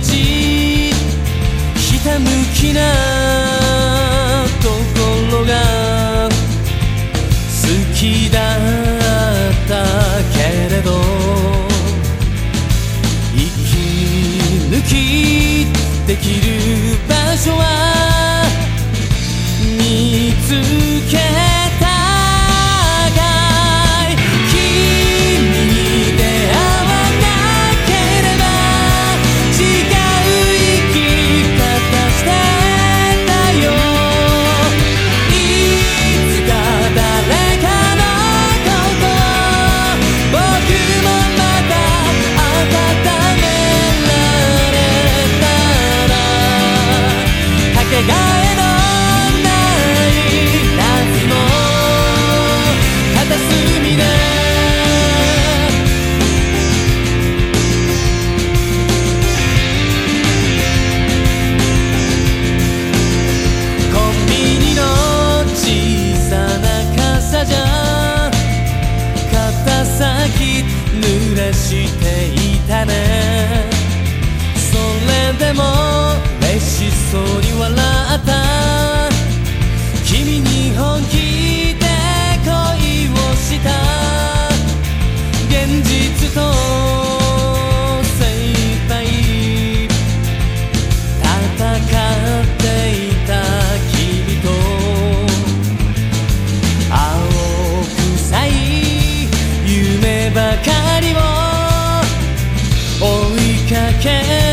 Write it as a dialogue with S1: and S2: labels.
S1: ちひたむきなところが好きだったけれど息抜きできる場所は見つけかけ